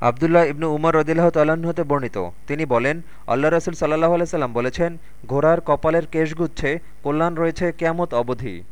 আবদুল্লাহ ইবনু উমর রদিল্লাহ তাল্লাহতে হতে বর্ণিত। তিনি বলেন, আল্লাহ রসুল সাল্লাহ আলাইসাল্লাম বলেছেন, ঘোড়ার কপালের কেশগুচ্ছে কল্যাণ রয়েছে কেয়ামত অবধি।